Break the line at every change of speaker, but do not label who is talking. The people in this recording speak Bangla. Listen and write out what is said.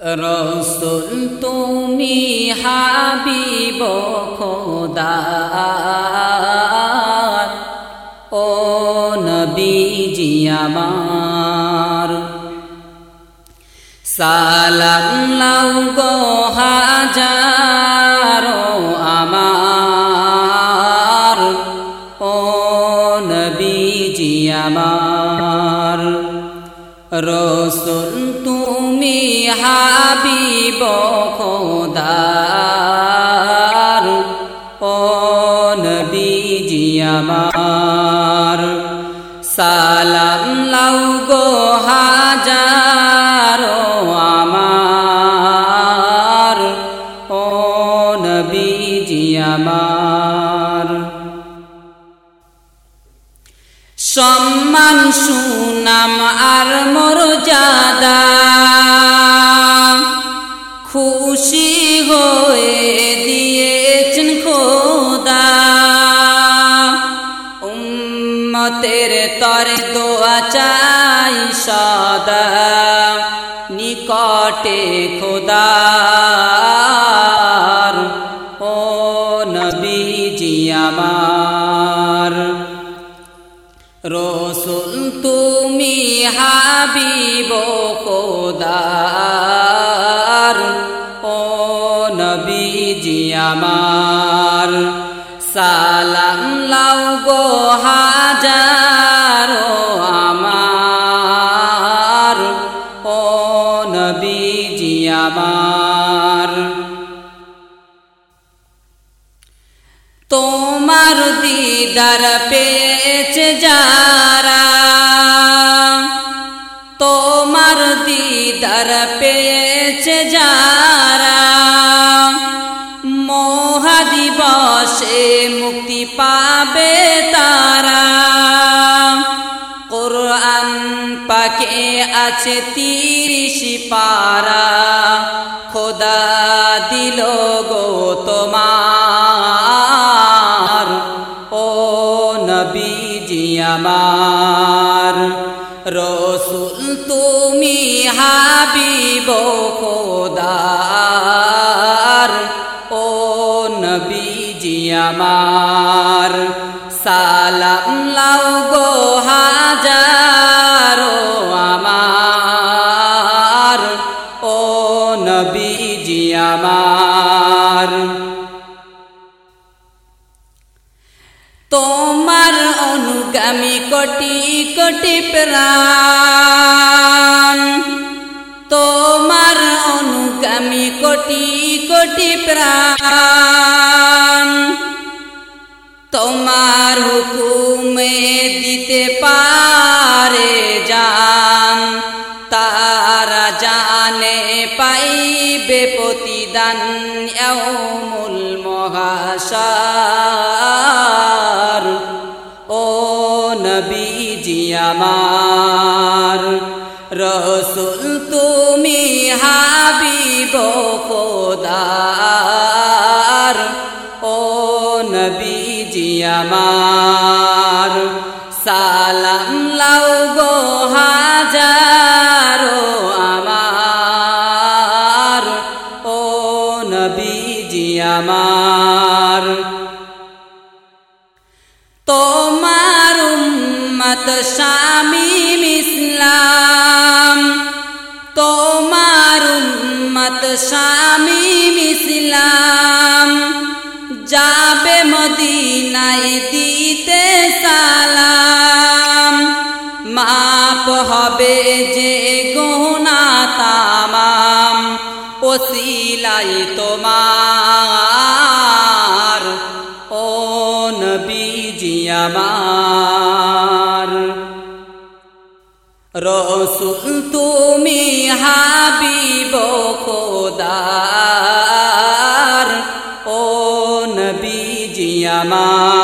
রসুল তুমি হাবিব খোদা ও নবীজি আমার সালাম লাউ গো হাজার। রসুল তুমি হাবিব খোদার। ও নবীজি আমার সালাম লাউ গো সম্মান, সুনাম আর মর্যাদা। খুশি হয়ে দিয়েছেন খোদা। উম্মতের তরে দোয়া চাই সদা। নিকটে খোদার রসুল তুমি হাবিব কোদার ও নবীজি আমার। সালাম লাউ গো হাজার আমার। ও নবীজি আমার। তোমার দিদার পেয়েছে যারা। তোমার দিদার পেয়েছে যারা। মহাদিবসে মুক্তি পাবে তারা। কোরআন পাকে আছে তিরিশ পারা। খোদা দিল গো তোমার আমার। রসুল তুমি হাবিব খোদার। ও নবীজি আমার, সালাম লাউ গো হাজার আমার। ও নবীজি অনুগামী কোটি কোটি প্রাণ। তোমার অনুগামী কোটি কোটি প্রাণ। তোমার হুকুমে দিতে পারে জান। তারা জানে পাইবে প্রতিদান মূল মহাসার আমার রসুল তুমি হাবিব খোদার। ও নবীজি আমার, সালাম লাউ গো হাজার আমার। ও নবীজি আমার উম্মত শামিম ইসলাম তোমার উম্মত শামিম ইসলাম যাবে মদিনায় দিতে সালাম। মাপ হবে যে গোনা তামাম, ওসিলাই তোমার। ও নবীজি আমার রসুল তুমি হাবিব খোদার ও নবীজি আমার।